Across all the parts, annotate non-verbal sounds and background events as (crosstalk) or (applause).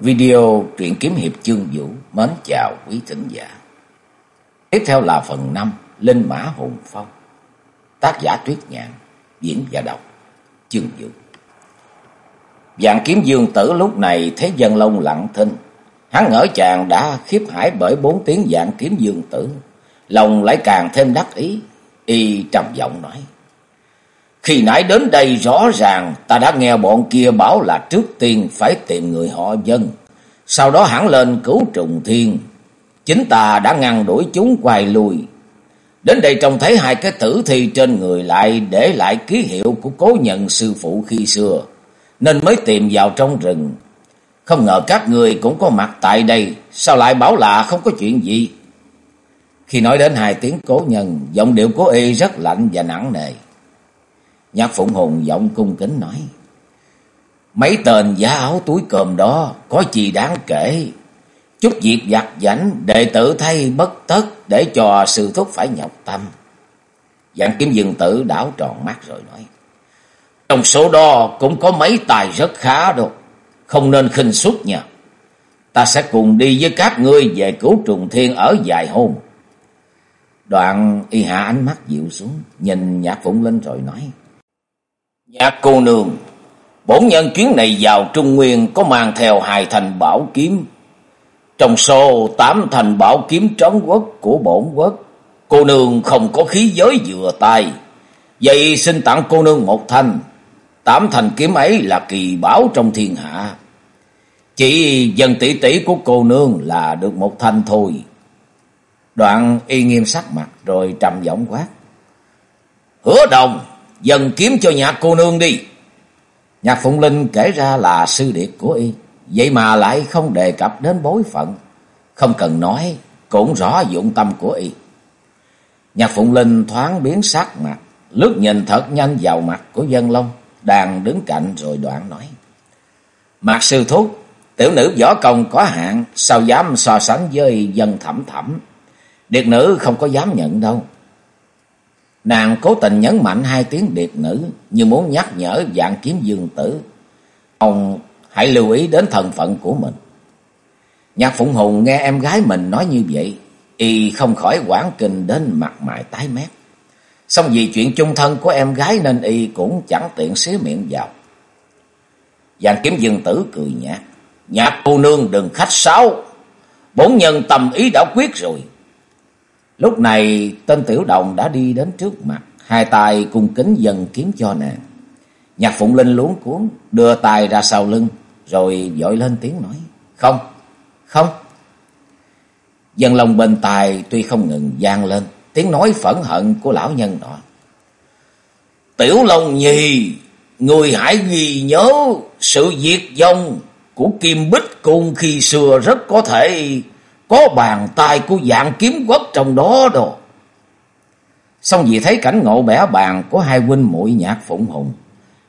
Video truyện kiếm hiệp chương vũ mến chào quý thính giả. Tiếp theo là phần 5 Linh Mã Hùng Phong. Tác giả Tuyết Nhạn, diễn và đọc chương vũ. Dạng kiếm dương tử lúc này thấy dân lông lặng thinh. Hắn ngỡ chàng đã khiếp hải bởi bốn tiếng dạng kiếm dương tử. Lòng lại càng thêm đắc ý. Y trầm giọng nói. Khi nãy đến đây rõ ràng ta đã nghe bọn kia bảo là trước tiên phải tìm người họ dân. Sau đó hẳn lên cứu trùng thiên. Chính ta đã ngăn đuổi chúng quay lui. Đến đây trông thấy hai cái tử thi trên người lại để lại ký hiệu của cố nhận sư phụ khi xưa. Nên mới tìm vào trong rừng. Không ngờ các người cũng có mặt tại đây. Sao lại bảo là không có chuyện gì? Khi nói đến hai tiếng cố nhân, giọng điệu của y rất lạnh và nặng nề. Nhạc Phụng Hùng giọng cung kính nói. Mấy tên giá áo túi cơm đó có gì đáng kể. Chút việc giặt giảnh đệ tử thay bất tất để cho sư thúc phải nhọc tâm. Dạng kiếm dương tử đảo tròn mắt rồi nói. Trong số đó cũng có mấy tài rất khá đâu. Không nên khinh suất nha. Ta sẽ cùng đi với các ngươi về cứu trùng thiên ở dài hôm. Đoạn y hạ ánh mắt dịu xuống. Nhìn nhạc phụng lên rồi nói. Nhạc cô nương, bổn nhân chuyến này vào Trung Nguyên có mang theo hai thành bảo kiếm. Trong số tám thành bảo kiếm trấn quốc của bổn quốc, cô nương không có khí giới vừa tay. Vậy xin tặng cô nương một thanh, tám thành kiếm ấy là kỳ bảo trong thiên hạ. Chỉ dân tỷ tỷ của cô nương là được một thanh thôi. Đoạn y nghiêm sắc mặt rồi trầm giọng quát. Hứa đồng! Dần kiếm cho nhạc cô nương đi. Nhạc Phụng Linh kể ra là sư điệt của y, vậy mà lại không đề cập đến bối phận. Không cần nói, cũng rõ dụng tâm của y. Nhạc Phụng Linh thoáng biến sắc mặt, lướt nhìn thật nhanh vào mặt của dân long, đang đứng cạnh rồi đoạn nói. Mạc sư thúc, tiểu nữ võ công có hạn, sao dám so sánh với dân thẩm thẩm. Điệt nữ không có dám nhận đâu. Nàng cố tình nhấn mạnh hai tiếng điệt nữ như muốn nhắc nhở dạng kiếm dương tử. Ông hãy lưu ý đến thần phận của mình. Nhạc Phụng Hùng nghe em gái mình nói như vậy, y không khỏi quảng kinh đến mặt mày tái mét. Xong vì chuyện chung thân của em gái nên y cũng chẳng tiện xé miệng vào. Dạng kiếm dương tử cười nhạt. Nhạc cô nương đừng khách sáo. Bốn nhân tâm ý đã quyết rồi. Lúc này tên tiểu đồng đã đi đến trước mặt, hai tay cung kính dần kiếm cho nàng. Nhạc Phụng Linh luống cuốn, đưa tay ra sau lưng, rồi dội lên tiếng nói, không, không. Dân lòng bên tài tuy không ngừng gian lên, tiếng nói phẫn hận của lão nhân nọ. Tiểu Long Nhi, người hãy ghi nhớ sự diệt vong của Kim Bích Cung khi xưa rất có thể có bàn tay của dạng kiếm quốc trong đó đồ. Xong vì thấy cảnh ngộ bẻ bàn của hai huynh muội nhạc phụng hùng,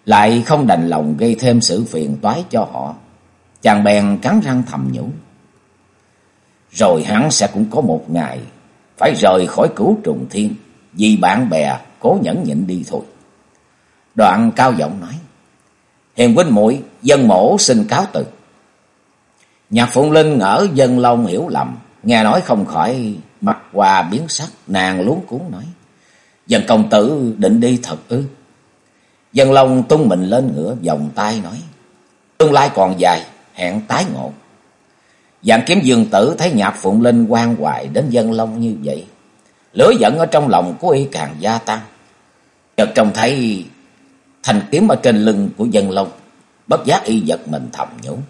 lại không đành lòng gây thêm sự phiền toái cho họ. Chàng bèn cắn răng thầm nhủ. Rồi hắn sẽ cũng có một ngày phải rời khỏi cứu trùng thiên, vì bạn bè cố nhẫn nhịn đi thôi. Đoạn cao giọng nói, Hiền huynh muội dân mổ xin cáo từ. Nhạc Phụng Linh ngỡ dân long hiểu lầm, nghe nói không khỏi mặt hòa biến sắc, nàng luống cuốn nói. Dân công tử định đi thật ư. Dân long tung mình lên ngựa, vòng tay nói. Tương lai còn dài, hẹn tái ngộ. Dạng kiếm dương tử thấy nhạc Phụng Linh quan hoài đến dân long như vậy. Lửa giận ở trong lòng của y càng gia tăng. Chợt trông thấy thành kiếm ở trên lưng của dân long. Bất giác y giật mình thầm nhũng.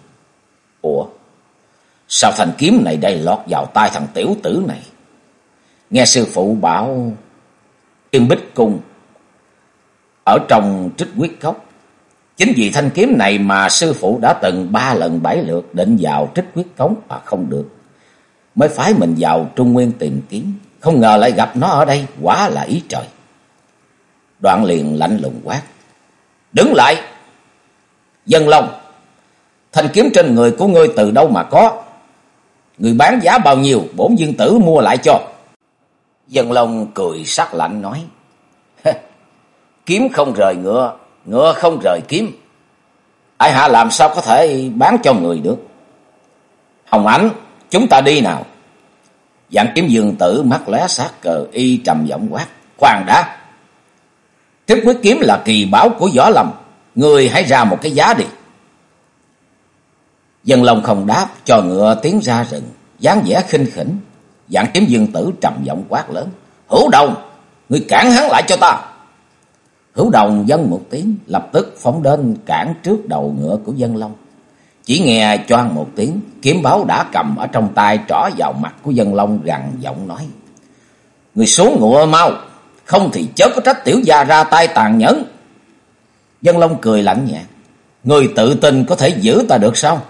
Sao thành kiếm này đây lọt vào tay thằng tiểu tử này? Nghe sư phụ bảo yên Bích Cung ở trong trích quyết cốc. Chính vì thanh kiếm này mà sư phụ đã từng ba lần bảy lượt định vào trích quyết cống mà không được. Mới phái mình vào Trung Nguyên tìm kiếm. Không ngờ lại gặp nó ở đây, quá là ý trời. Đoạn liền lạnh lùng quát. Đứng lại! Dân Long! Thanh kiếm trên người của ngươi từ đâu mà có? Người bán giá bao nhiêu, bổn dương tử mua lại cho. Dân Long cười sắc lạnh nói. kiếm không rời ngựa, ngựa không rời kiếm. Ai hạ làm sao có thể bán cho người được. Hồng Ánh, chúng ta đi nào. Dạng kiếm dương tử mắt lóe sát cờ y trầm giọng quát. Khoan đã. Trích quyết kiếm là kỳ bảo của võ lâm. Người hãy ra một cái giá đi. Dân lòng không đáp cho ngựa tiến ra rừng. dáng vẻ khinh khỉnh. Dạng kiếm dương tử trầm giọng quát lớn. Hữu đồng, người cản hắn lại cho ta. Hữu đồng dân một tiếng, lập tức phóng đến cản trước đầu ngựa của dân long. Chỉ nghe choang một tiếng, kiếm báo đã cầm ở trong tay trỏ vào mặt của dân long gằn giọng nói. Người xuống ngựa mau, không thì chớ có trách tiểu gia ra tay tàn nhẫn. Dân long cười lạnh nhạt. Người tự tin có thể giữ ta được sao?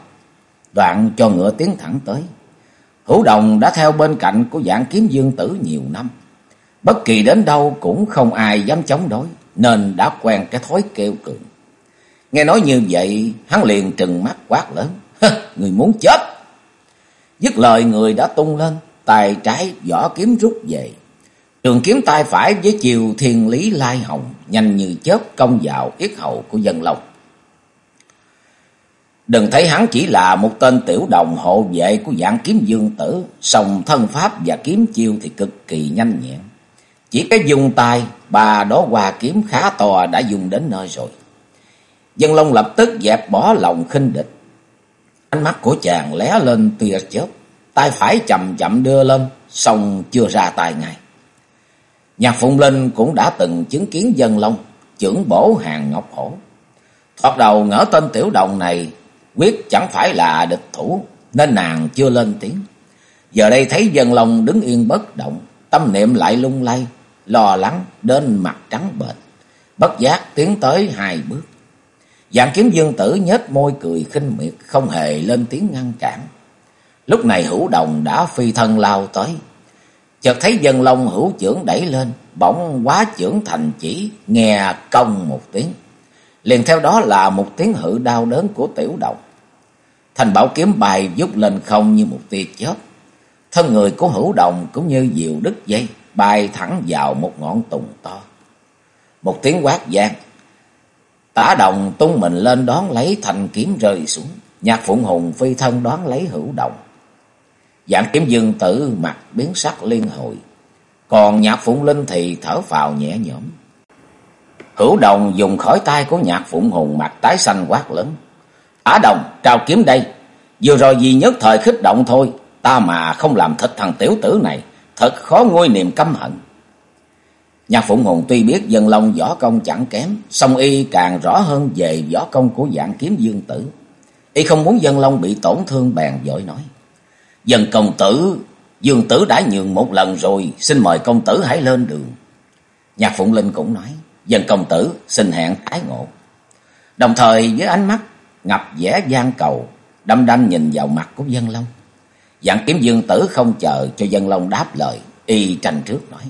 Đoạn cho ngựa tiến thẳng tới. Hữu đồng đã theo bên cạnh của dạng kiếm dương tử nhiều năm. Bất kỳ đến đâu cũng không ai dám chống đối, nên đã quen cái thói kêu cường. Nghe nói như vậy, hắn liền trừng mắt quát lớn. Người muốn chết. Dứt lời người đã tung lên, tay trái vỏ kiếm rút về. Trường kiếm tay phải với chiều thiên lý lai hồng, nhanh như chớp công vào yết hầu của dân long. Đừng thấy hắn chỉ là một tên tiểu đồng hộ vệ của dạng kiếm dương tử, song thân pháp và kiếm chiêu thì cực kỳ nhanh nhẹn. Chỉ cái dùng tay, bà đó qua kiếm khá to đã dùng đến nơi rồi. Dân Long lập tức dẹp bỏ lòng khinh địch. Ánh mắt của chàng lé lên tia chớp, tay phải chậm chậm đưa lên, song chưa ra tay ngay. Nhạc Phụng Linh cũng đã từng chứng kiến Dân Long, trưởng bổ hàng ngọc hổ. Thoạt đầu ngỡ tên tiểu đồng này quyết chẳng phải là địch thủ, nên nàng chưa lên tiếng. Giờ đây thấy Dân Long đứng yên bất động, tâm niệm lại lung lay, lo lắng đến mặt trắng bệch, bất giác tiến tới hai bước. Dạng kiếm dương tử nhếch môi cười khinh miệt, không hề lên tiếng ngăn cản. Lúc này hữu đồng đã phi thân lao tới. Chợt thấy dân long hữu trưởng đẩy lên, bỗng quá trưởng thành chỉ, nghe công một tiếng. Liền theo đó là một tiếng hự đau đớn của tiểu đồng. Thành bảo kiếm bài vút lên không như một tia chớp. Thân người của hữu đồng cũng như diều đứt dây, bay thẳng vào một ngọn tùng to. Một tiếng quát vang, Tả đồng tung mình lên đón lấy thành kiếm rơi xuống. Nhạc phụng hùng phi thân đón lấy hữu đồng. Dạng kiếm dương tử mặt biến sắc liên hồi. Còn nhạc phụng linh thì thở phào nhẹ nhõm. Hữu đồng dùng khỏi tay của nhạc phụng hùng mặt tái xanh quát lớn ả đồng trao kiếm đây. Vừa rồi vì nhất thời khích động thôi. Ta mà không làm thịt thằng tiểu tử này. Thật khó nguôi niềm căm hận. Nhạc Phụng Hùng tuy biết dân long võ công chẳng kém, song y càng rõ hơn về võ công của dạng kiếm dương tử. Y không muốn dân long bị tổn thương bèn dội nói. Dân công tử, dương tử đã nhường một lần rồi, xin mời công tử hãy lên đường. Nhạc Phụng Linh cũng nói, dân công tử xin hẹn tái ngộ. Đồng thời với ánh mắt ngập vẻ gian cầu, đâm đanh nhìn vào mặt của dân long. Dạng kiếm dương tử không chờ cho dân long đáp lời, y tranh trước nói.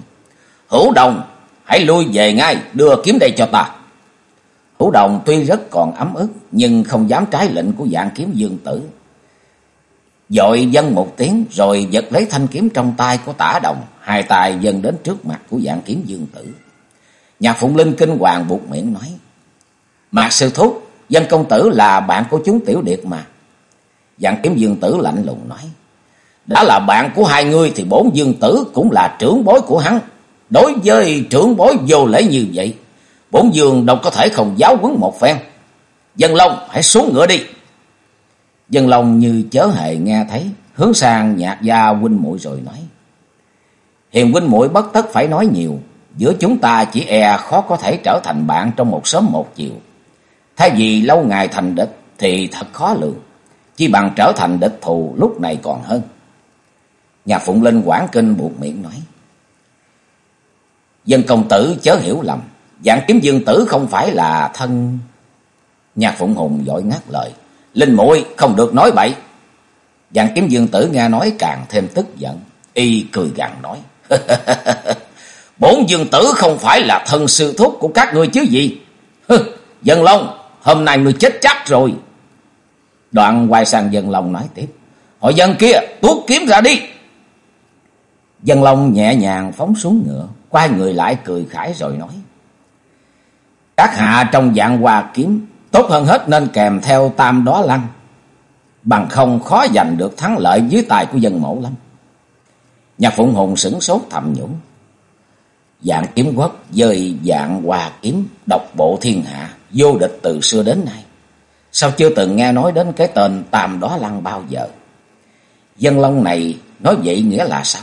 Hữu đồng, hãy lui về ngay, đưa kiếm đây cho ta. Hữu đồng tuy rất còn ấm ức, nhưng không dám trái lệnh của dạng kiếm dương tử. Dội dân một tiếng, rồi giật lấy thanh kiếm trong tay của tả đồng, hai tay dần đến trước mặt của dạng kiếm dương tử. Nhạc Phụng Linh kinh hoàng buộc miệng nói, Mạc sư thúc, dân công tử là bạn của chúng tiểu điệt mà. Dạng kiếm dương tử lạnh lùng nói, Đã là bạn của hai người thì bốn dương tử cũng là trưởng bối của hắn. Đối với trưởng bối vô lễ như vậy, bốn dương đâu có thể không giáo huấn một phen. Dân Long hãy xuống ngựa đi. Dân Long như chớ hề nghe thấy, hướng sang nhạc gia huynh muội rồi nói. Hiền huynh muội bất tất phải nói nhiều, giữa chúng ta chỉ e khó có thể trở thành bạn trong một sớm một chiều. Thay vì lâu ngày thành địch thì thật khó lường, chỉ bằng trở thành địch thù lúc này còn hơn. Nhà Phụng Linh quảng kinh buộc miệng nói. Dân công tử chớ hiểu lầm. Dạng kiếm dương tử không phải là thân... Nhạc Phụng Hùng dội ngắt lời. Linh muội không được nói bậy. Dạng kiếm dương tử nghe nói càng thêm tức giận. Y cười gằn nói. (laughs) Bốn dương tử không phải là thân sư thúc của các ngươi chứ gì. Dân Long, hôm nay ngươi chết chắc rồi. Đoạn quay sang Dân Long nói tiếp. Hội dân kia, tuốt kiếm ra đi. Dân Long nhẹ nhàng phóng xuống ngựa quay người lại cười khải rồi nói. Các hạ trong dạng hòa kiếm, tốt hơn hết nên kèm theo tam đó lăng. bằng không khó giành được thắng lợi dưới tài của dân mẫu lắm. Nhà Phụng Hùng sửng sốt thầm nhũng, Dạng kiếm quốc dời dạng hòa kiếm độc bộ thiên hạ, vô địch từ xưa đến nay. Sao chưa từng nghe nói đến cái tên Tam Đó Lăng bao giờ? Dân long này nói vậy nghĩa là sao?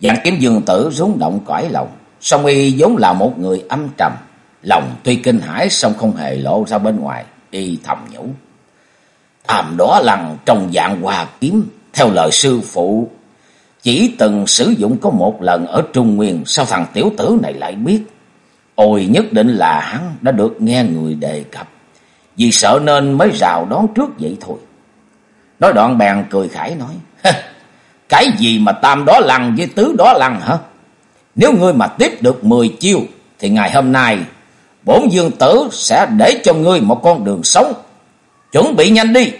Dạng kiếm dương tử rúng động cõi lòng. Song y vốn là một người âm trầm. Lòng tuy kinh hãi song không hề lộ ra bên ngoài. Y thầm nhủ. Tam Đó Lăng trong dạng hòa kiếm theo lời sư phụ chỉ từng sử dụng có một lần ở Trung Nguyên, sao thằng tiểu tử này lại biết? Ôi nhất định là hắn đã được nghe người đề cập, vì sợ nên mới rào đón trước vậy thôi. Nói đoạn bèn cười khải nói, cái gì mà tam đó lăng với tứ đó lăng hả? Nếu ngươi mà tiếp được mười chiêu, thì ngày hôm nay, bổn dương tử sẽ để cho ngươi một con đường sống. Chuẩn bị nhanh đi.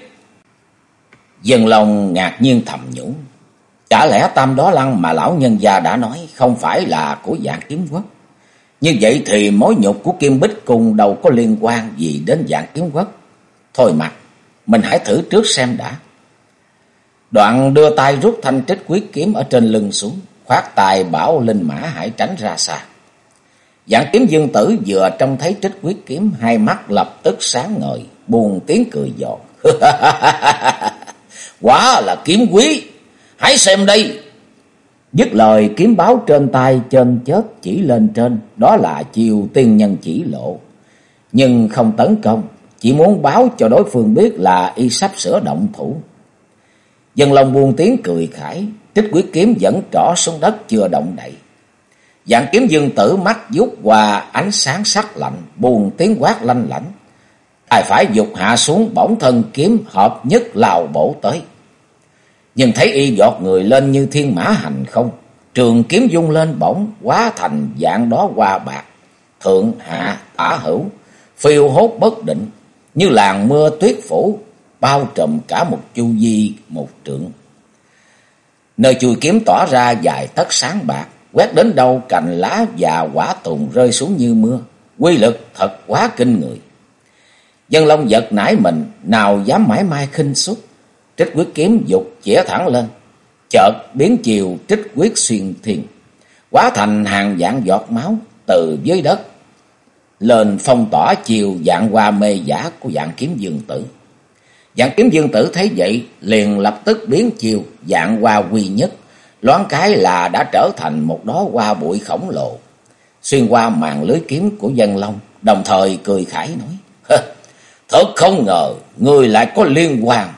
Dân lòng ngạc nhiên thầm nhủ. Chả lẽ tam đó lăng mà lão nhân gia đã nói không phải là của dạng kiếm quốc. Như vậy thì mối nhục của Kim Bích cùng đâu có liên quan gì đến dạng kiếm quốc. Thôi mặt, mình hãy thử trước xem đã. Đoạn đưa tay rút thanh trích quyết kiếm ở trên lưng xuống, khoát tài bảo linh mã hãy tránh ra xa. Dạng kiếm dương tử vừa trông thấy trích quyết kiếm, hai mắt lập tức sáng ngời, buồn tiếng cười giòn. (laughs) Quá là kiếm quý! Hãy xem đây. Dứt lời, kiếm báo trên tay trên chết chỉ lên trên. Đó là chiều tiên nhân chỉ lộ. Nhưng không tấn công. Chỉ muốn báo cho đối phương biết là y sắp sửa động thủ. Dân lòng buông tiếng cười khải. Trích quyết kiếm dẫn trỏ xuống đất chưa động đậy. Dạng kiếm dương tử mắt rút qua ánh sáng sắc lạnh. Buồn tiếng quát lanh lảnh. Tài phải dục hạ xuống, bỗng thân kiếm hợp nhất lào bổ tới nhưng thấy y giọt người lên như thiên mã hành không, trường kiếm dung lên bỗng quá thành dạng đó qua bạc, thượng hạ tả hữu, phiêu hốt bất định, như làn mưa tuyết phủ, bao trùm cả một chu di một trượng. Nơi chùi kiếm tỏa ra dài tất sáng bạc, quét đến đâu cành lá và quả tùng rơi xuống như mưa, quy lực thật quá kinh người. Dân Long giật nảy mình, nào dám mãi mai khinh suất. Trích quyết kiếm dục chĩa thẳng lên. Chợt biến chiều trích quyết xuyên thiên. Quá thành hàng dạng giọt máu từ dưới đất. Lên phong tỏa chiều dạng hoa mê giả của dạng kiếm dương tử. Dạng kiếm dương tử thấy vậy, liền lập tức biến chiều dạng hoa quy nhất. Loáng cái là đã trở thành một đó hoa bụi khổng lồ. Xuyên qua màn lưới kiếm của dân long. Đồng thời cười khải nói. Thật không ngờ, người lại có liên quan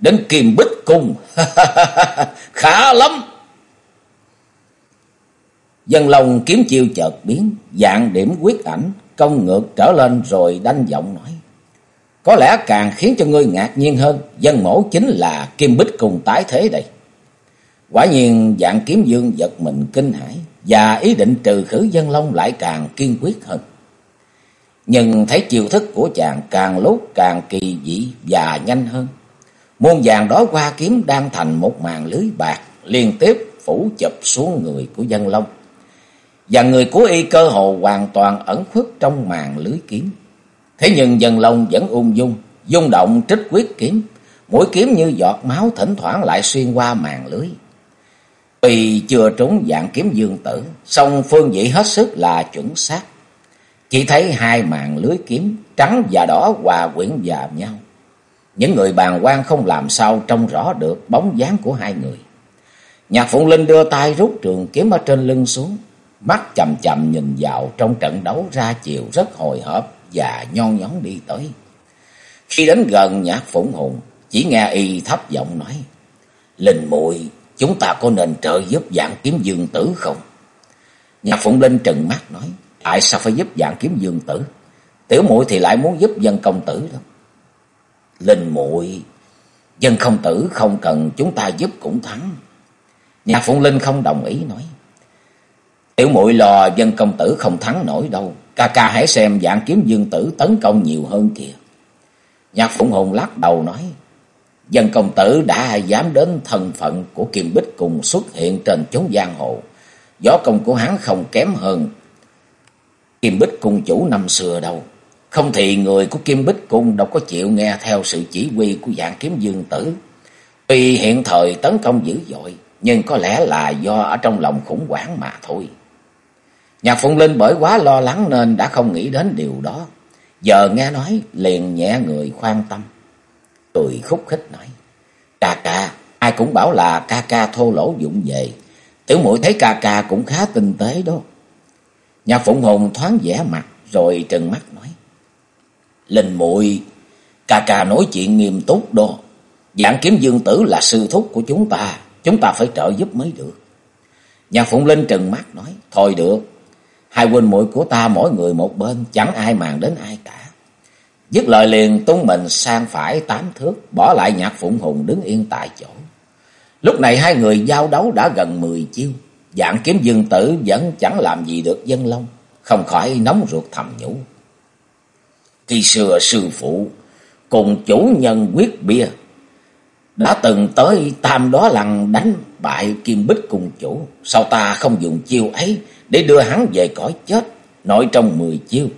đến kim bích cung. (laughs) Khá lắm. Dân lòng kiếm chiêu chợt biến, dạng điểm quyết ảnh, công ngược trở lên rồi đanh giọng nói. Có lẽ càng khiến cho ngươi ngạc nhiên hơn, dân mổ chính là kim bích cùng tái thế đây. Quả nhiên dạng kiếm dương giật mình kinh hãi và ý định trừ khử dân long lại càng kiên quyết hơn. Nhưng thấy chiêu thức của chàng càng lúc càng kỳ dị và nhanh hơn. Muôn vàng đó qua kiếm đang thành một màn lưới bạc liên tiếp phủ chụp xuống người của dân long. Và người của y cơ hồ hoàn toàn ẩn khuất trong màn lưới kiếm. Thế nhưng dân long vẫn ung dung, dung động trích quyết kiếm. Mũi kiếm như giọt máu thỉnh thoảng lại xuyên qua màn lưới. Tuy chưa trúng dạng kiếm dương tử, song phương vị hết sức là chuẩn xác. Chỉ thấy hai màn lưới kiếm trắng và đỏ hòa quyện vào nhau. Những người bàn quan không làm sao trông rõ được bóng dáng của hai người. Nhạc Phụng Linh đưa tay rút trường kiếm ở trên lưng xuống. Mắt chầm chầm nhìn vào trong trận đấu ra chiều rất hồi hộp và nhon nhón đi tới. Khi đến gần nhạc Phụng Hùng, chỉ nghe y thấp giọng nói. Linh muội chúng ta có nên trợ giúp dạng kiếm dương tử không? Nhạc Phụng Linh trừng mắt nói. Tại sao phải giúp dạng kiếm dương tử? Tiểu muội thì lại muốn giúp dân công tử đó. Linh muội dân không tử không cần, chúng ta giúp cũng thắng. Nhạc Phụng Linh không đồng ý, nói. Tiểu muội lò dân công tử không thắng nổi đâu. Ca ca hãy xem dạng kiếm dương tử tấn công nhiều hơn kìa. Nhạc Phụng Hùng lắc đầu nói. Dân công tử đã dám đến thân phận của Kim Bích cùng xuất hiện trên chốn giang hồ. Gió công của hắn không kém hơn Kim Bích cung chủ năm xưa đâu. Không thì người của Kim Bích Cung đâu có chịu nghe theo sự chỉ huy của dạng kiếm dương tử. Tuy hiện thời tấn công dữ dội, nhưng có lẽ là do ở trong lòng khủng hoảng mà thôi. Nhạc Phụng Linh bởi quá lo lắng nên đã không nghĩ đến điều đó. Giờ nghe nói liền nhẹ người khoan tâm. Cười khúc khích nói. Ca ca, ai cũng bảo là ca ca thô lỗ dụng về. Tiểu muội thấy ca ca cũng khá tinh tế đó. Nhạc Phụng Hùng thoáng vẻ mặt rồi trừng mắt nói. Linh muội, ca ca nói chuyện nghiêm túc đó. Dạng kiếm dương tử là sư thúc của chúng ta. Chúng ta phải trợ giúp mới được. Nhạc Phụng Linh trừng mắt nói. Thôi được. Hai huynh muội của ta mỗi người một bên. Chẳng ai màng đến ai cả. Dứt lời liền tung mình sang phải tám thước. Bỏ lại nhạc Phụng Hùng đứng yên tại chỗ. Lúc này hai người giao đấu đã gần mười chiêu. Dạng kiếm dương tử vẫn chẳng làm gì được dân long. Không khỏi nóng ruột thầm nhủ. Khi xưa sư phụ cùng chủ nhân quyết bia đã từng tới tam đó lăng đánh bại kim bích cùng chủ. Sao ta không dùng chiêu ấy để đưa hắn về cõi chết nội trong mười chiêu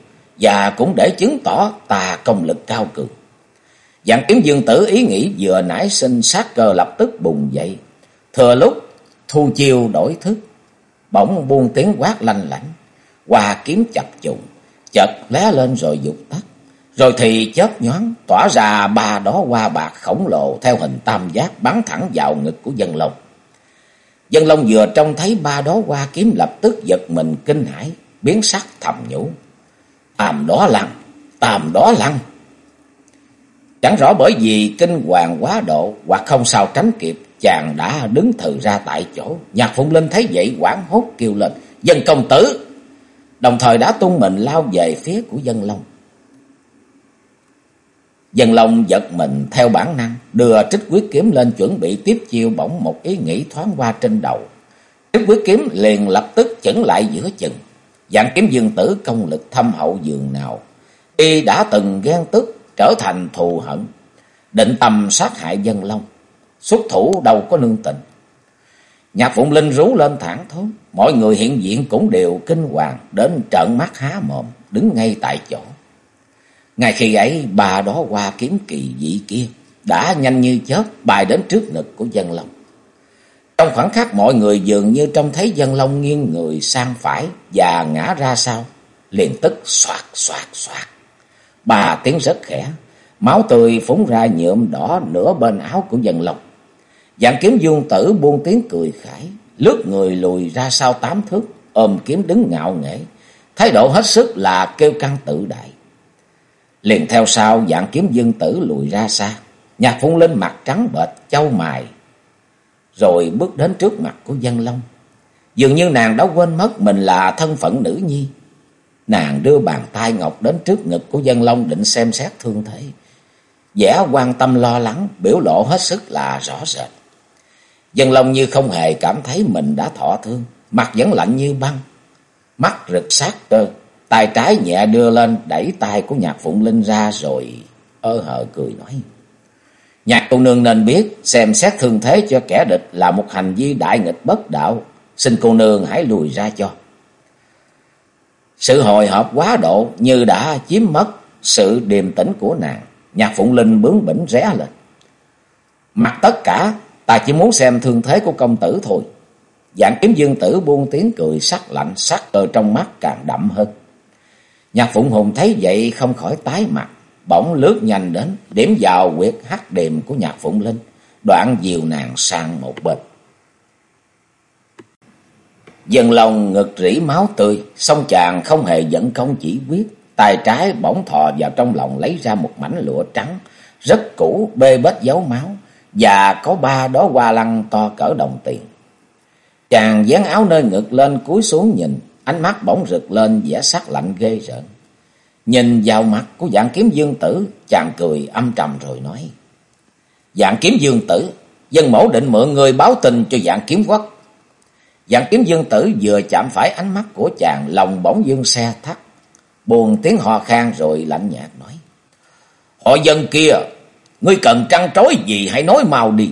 và cũng để chứng tỏ ta công lực cao cường. Dạng kiếm dương tử ý nghĩ vừa nãy sinh sát cơ lập tức bùng dậy. Thừa lúc thu chiêu đổi thức, bỗng buông tiếng quát lanh lảnh, hòa kiếm chập trùng, chợt lé lên rồi dục tắt. Rồi thì chớp nhoáng tỏa ra ba đó hoa bạc khổng lồ theo hình tam giác bắn thẳng vào ngực của dân long. Dân long vừa trông thấy ba đó hoa kiếm lập tức giật mình kinh hãi, biến sắc thầm nhủ. Tam đó lăng, tam đó lăng. Chẳng rõ bởi vì kinh hoàng quá độ hoặc không sao tránh kịp, chàng đã đứng thừ ra tại chỗ. Nhạc Phụng Linh thấy vậy quảng hốt kêu lên, dân công tử. Đồng thời đã tung mình lao về phía của dân long. Dân Long giật mình theo bản năng, đưa trích quyết kiếm lên chuẩn bị tiếp chiêu bỗng một ý nghĩ thoáng qua trên đầu. Trích quyết kiếm liền lập tức chững lại giữa chừng. Dạng kiếm dương tử công lực thâm hậu dường nào. Y đã từng ghen tức, trở thành thù hận, định tâm sát hại dân Long. Xuất thủ đâu có nương tình. Nhạc Phụng Linh rú lên thẳng thốt, mọi người hiện diện cũng đều kinh hoàng, đến trợn mắt há mồm, đứng ngay tại chỗ. Ngay khi ấy, bà đó qua kiếm kỳ dị kia, đã nhanh như chớp bài đến trước ngực của dân long. Trong khoảng khắc mọi người dường như trông thấy dân long nghiêng người sang phải và ngã ra sau, liền tức xoạt xoạt xoạt. Bà tiếng rất khẽ, máu tươi phúng ra nhuộm đỏ nửa bên áo của dân long. Dạng kiếm dương tử buông tiếng cười khải, lướt người lùi ra sau tám thước, ôm kiếm đứng ngạo nghễ, thái độ hết sức là kêu căng tự đại. Liền theo sau dạng kiếm dương tử lùi ra xa. Nhạc phun lên mặt trắng bệch, châu mài. Rồi bước đến trước mặt của dân long. Dường như nàng đã quên mất mình là thân phận nữ nhi. Nàng đưa bàn tay ngọc đến trước ngực của dân long định xem xét thương thế. vẻ quan tâm lo lắng, biểu lộ hết sức là rõ rệt. Dân long như không hề cảm thấy mình đã thọ thương, mặt vẫn lạnh như băng. Mắt rực sát cơ, tay trái nhẹ đưa lên đẩy tay của nhạc phụng linh ra rồi ơ hờ cười nói. Nhạc cô nương nên biết xem xét thương thế cho kẻ địch là một hành vi đại nghịch bất đạo. Xin cô nương hãy lùi ra cho. Sự hồi hộp quá độ như đã chiếm mất sự điềm tĩnh của nàng. Nhạc Phụng Linh bướng bỉnh ré lên. Mặc tất cả, ta chỉ muốn xem thương thế của công tử thôi. Dạng kiếm dương tử buông tiếng cười sắc lạnh sắc cơ trong mắt càng đậm hơn. Nhạc Phụng Hùng thấy vậy không khỏi tái mặt, bỗng lướt nhanh đến, điểm vào quyệt hắc điểm của Nhạc Phụng Linh, đoạn dìu nàng sang một bên. Dần lòng ngực rỉ máu tươi, song chàng không hề dẫn công chỉ quyết, tay trái bỗng thò vào trong lòng lấy ra một mảnh lụa trắng, rất cũ, bê bết dấu máu, và có ba đó hoa lăng to cỡ đồng tiền. Chàng dán áo nơi ngực lên cúi xuống nhìn, ánh mắt bỗng rực lên vẻ sắc lạnh ghê rợn. Nhìn vào mặt của dạng kiếm dương tử, chàng cười âm trầm rồi nói. Dạng kiếm dương tử, dân mẫu định mượn người báo tình cho dạng kiếm quốc. Dạng kiếm dương tử vừa chạm phải ánh mắt của chàng, lòng bỗng dương xe thắt. Buồn tiếng hò khan rồi lạnh nhạt nói. Họ dân kia, ngươi cần trăn trối gì hãy nói mau đi.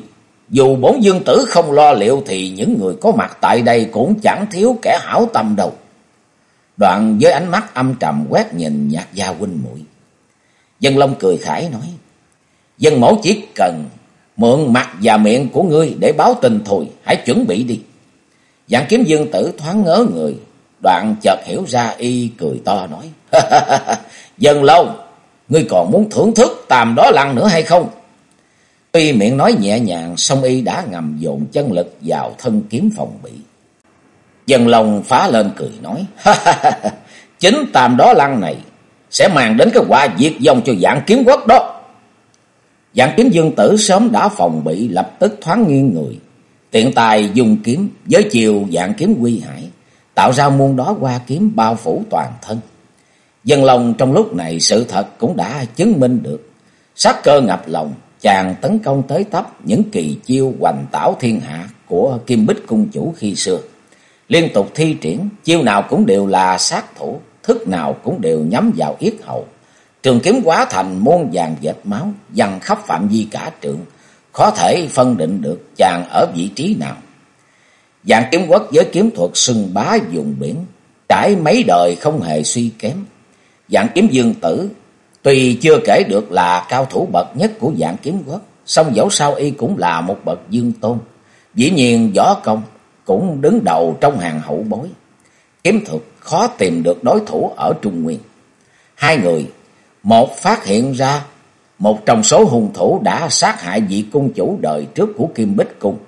Dù bốn dương tử không lo liệu thì những người có mặt tại đây cũng chẳng thiếu kẻ hảo tâm đâu. Đoạn với ánh mắt âm trầm quét nhìn nhạc gia huynh muội Dân Long cười khải nói. Dân mẫu chỉ cần mượn mặt và miệng của ngươi để báo tin thôi. Hãy chuẩn bị đi. Dạng kiếm dương tử thoáng ngớ người. Đoạn chợt hiểu ra y cười to nói. (laughs) Dân Long, ngươi còn muốn thưởng thức tàm đó lăng nữa hay không? Tuy miệng nói nhẹ nhàng, song y đã ngầm dồn chân lực vào thân kiếm phòng bị. Dân lòng phá lên cười nói, chính tam đó lăng này sẽ mang đến cái quả diệt vong cho dạng kiếm quốc đó. Dạng kiếm dương tử sớm đã phòng bị lập tức thoáng nghiêng người, tiện tài dùng kiếm với chiều dạng kiếm quy hải, tạo ra muôn đó qua kiếm bao phủ toàn thân. Dân lòng trong lúc này sự thật cũng đã chứng minh được, sát cơ ngập lòng, chàng tấn công tới tấp những kỳ chiêu hoành tảo thiên hạ của Kim Bích Cung Chủ khi xưa. Liên tục thi triển, chiêu nào cũng đều là sát thủ, thức nào cũng đều nhắm vào yết hầu. Trường kiếm quá thành muôn vàng vệt máu, dằn khắp phạm vi cả trượng, khó thể phân định được chàng ở vị trí nào. Dạng kiếm quốc với kiếm thuật sừng bá dùng biển, trải mấy đời không hề suy kém. Dạng kiếm dương tử Tuy chưa kể được là cao thủ bậc nhất của dạng kiếm quốc, song dẫu sao y cũng là một bậc dương tôn. Dĩ nhiên võ công cũng đứng đầu trong hàng hậu bối. Kiếm thuật khó tìm được đối thủ ở Trung Nguyên. Hai người, một phát hiện ra một trong số hung thủ đã sát hại vị cung chủ đời trước của Kim Bích Cung.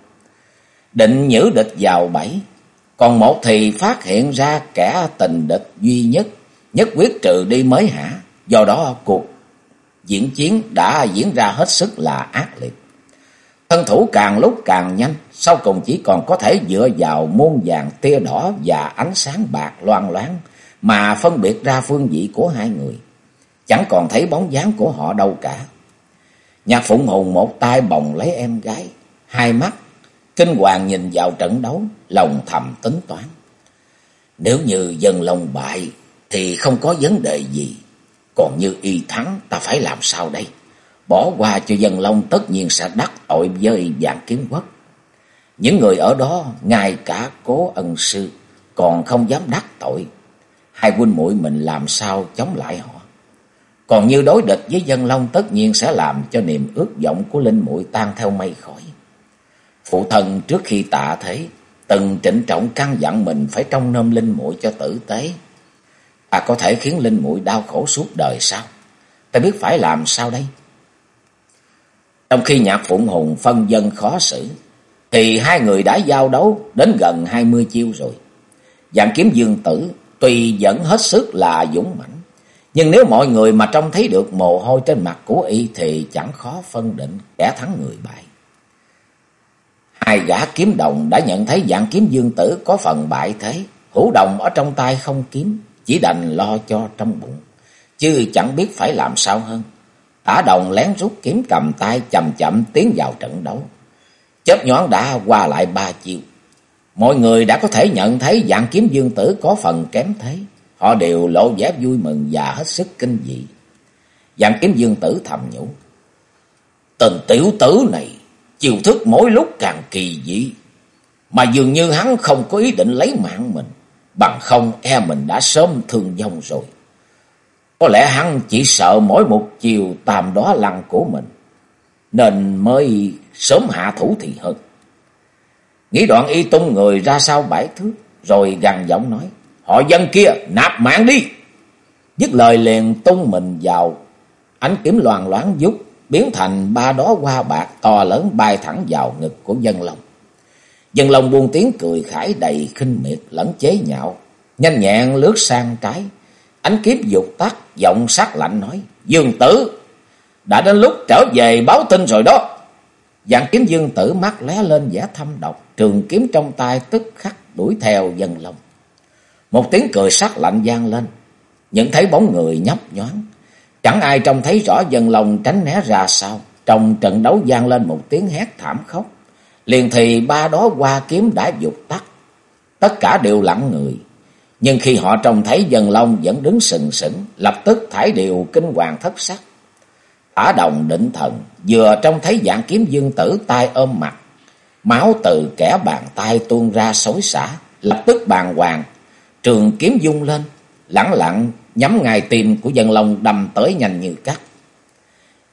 Định nhử địch vào bẫy, còn một thì phát hiện ra kẻ tình địch duy nhất, nhất quyết trừ đi mới hả. Do đó cuộc diễn chiến đã diễn ra hết sức là ác liệt. Thân thủ càng lúc càng nhanh, sau cùng chỉ còn có thể dựa vào muôn vàng tia đỏ và ánh sáng bạc loan loáng mà phân biệt ra phương vị của hai người. Chẳng còn thấy bóng dáng của họ đâu cả. Nhạc Phụng Hùng một tay bồng lấy em gái, hai mắt kinh hoàng nhìn vào trận đấu, lòng thầm tính toán. Nếu như dân lòng bại thì không có vấn đề gì, còn như y thắng ta phải làm sao đây? Bỏ qua cho dân long tất nhiên sẽ đắc tội với dạng kiếm quốc. Những người ở đó, ngay cả cố ân sư, còn không dám đắc tội. Hai huynh muội mình làm sao chống lại họ. Còn như đối địch với dân long tất nhiên sẽ làm cho niềm ước vọng của linh muội tan theo mây khói. Phụ thần trước khi tạ thế, từng trịnh trọng căn dặn mình phải trông nom linh muội cho tử tế. Ta có thể khiến linh muội đau khổ suốt đời sao? Ta biết phải làm sao đây? Trong khi nhạc phụng hùng phân dân khó xử, thì hai người đã giao đấu đến gần hai mươi chiêu rồi. Dạng kiếm dương tử tuy vẫn hết sức là dũng mãnh, nhưng nếu mọi người mà trông thấy được mồ hôi trên mặt của y thì chẳng khó phân định kẻ thắng người bại. Hai gã kiếm đồng đã nhận thấy dạng kiếm dương tử có phần bại thế, hữu đồng ở trong tay không kiếm, chỉ đành lo cho trong bụng, chứ chẳng biết phải làm sao hơn. Tả đồng lén rút kiếm cầm tay chậm chậm tiến vào trận đấu. Chớp nhoáng đã qua lại ba chiêu. Mọi người đã có thể nhận thấy dạng kiếm dương tử có phần kém thế. Họ đều lộ vẻ vui mừng và hết sức kinh dị. Dạng kiếm dương tử thầm nhủ. Tình tiểu tử này, chiều thức mỗi lúc càng kỳ dị. Mà dường như hắn không có ý định lấy mạng mình. Bằng không e mình đã sớm thương vong rồi. Có lẽ hắn chỉ sợ mỗi một chiều tàm đó lăng của mình. Nên mới sớm hạ thủ thì hơn. Nghĩ đoạn y tung người ra sau bãi thước. Rồi gằn giọng nói. Họ dân kia, nạp mạng đi. Dứt lời liền tung mình vào. Ánh kiếm loàn loáng giúp. Biến thành ba đó hoa bạc to lớn bay thẳng vào ngực của dân lòng. Dân lòng buông tiếng cười khải đầy khinh miệt, lẫn chế nhạo. Nhanh nhẹn lướt sang trái Ánh kiếm dục tắt, giọng sắc lạnh nói, Dương tử, đã đến lúc trở về báo tin rồi đó. Dạng kiếm dương tử mắt lé lên giả thâm độc, trường kiếm trong tay tức khắc đuổi theo dân lòng. Một tiếng cười sắc lạnh gian lên, nhận thấy bóng người nhấp nhoáng. Chẳng ai trông thấy rõ dân lòng tránh né ra sao. Trong trận đấu gian lên một tiếng hét thảm khóc. Liền thì ba đó qua kiếm đã dục tắt. Tất cả đều lặng người. Nhưng khi họ trông thấy dân long vẫn đứng sừng sững, lập tức thải điều kinh hoàng thất sắc. thả đồng định thần, vừa trông thấy dạng kiếm dương tử tay ôm mặt. Máu từ kẻ bàn tay tuôn ra xối xả, lập tức bàn hoàng, trường kiếm dung lên, lẳng lặng nhắm ngay tim của dân long đâm tới nhanh như cắt.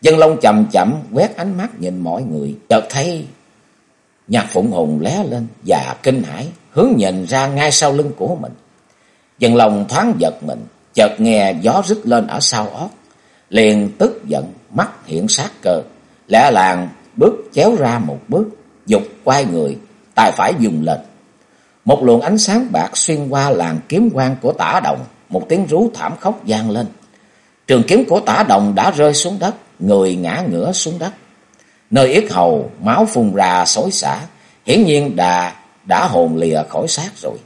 Dân long chậm chậm quét ánh mắt nhìn mọi người, chợt thấy nhạc phụng hùng lé lên và kinh hãi hướng nhìn ra ngay sau lưng của mình. Dân lòng thoáng giật mình, chợt nghe gió rít lên ở sau ót, liền tức giận, mắt hiện sát cơ, lẽ làng bước chéo ra một bước, dục quay người, tay phải dùng lên. Một luồng ánh sáng bạc xuyên qua làn kiếm quang của tả đồng, một tiếng rú thảm khốc gian lên. Trường kiếm của tả đồng đã rơi xuống đất, người ngã ngửa xuống đất. Nơi yết hầu, máu phun ra xối xả, hiển nhiên đã, đã hồn lìa khỏi xác rồi.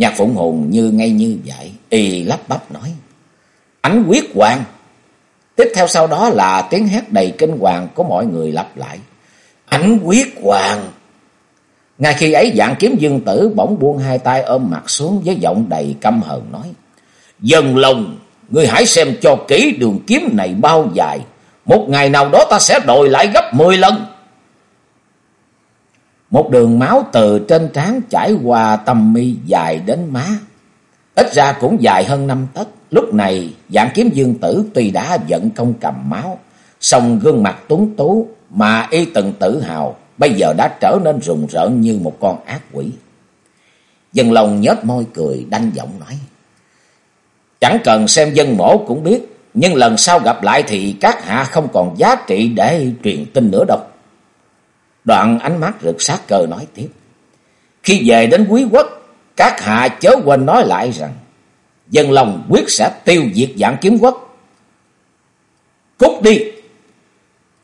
Nhạc phụng hồn như ngay như vậy, y lắp bắp nói. Ánh quyết hoàng! Tiếp theo sau đó là tiếng hét đầy kinh hoàng của mọi người lặp lại. Ánh quyết hoàng! Ngay khi ấy dạng kiếm dương tử bỗng buông hai tay ôm mặt xuống với giọng đầy căm hờn nói. dần lòng, ngươi hãy xem cho kỹ đường kiếm này bao dài. Một ngày nào đó ta sẽ đòi lại gấp mười lần. Một đường máu từ trên trán chảy qua tầm mi dài đến má. Ít ra cũng dài hơn năm tấc. Lúc này dạng kiếm dương tử tuy đã giận công cầm máu. song gương mặt tuấn tú mà y từng tự hào bây giờ đã trở nên rùng rợn như một con ác quỷ. Dân lòng nhếch môi cười đanh giọng nói. Chẳng cần xem dân mổ cũng biết, nhưng lần sau gặp lại thì các hạ không còn giá trị để truyền tin nữa đâu. Đoạn ánh mắt rực sát cờ nói tiếp. Khi về đến quý quốc, các hạ chớ quên nói lại rằng, dân lòng quyết sẽ tiêu diệt dạng kiếm quốc. Cút đi!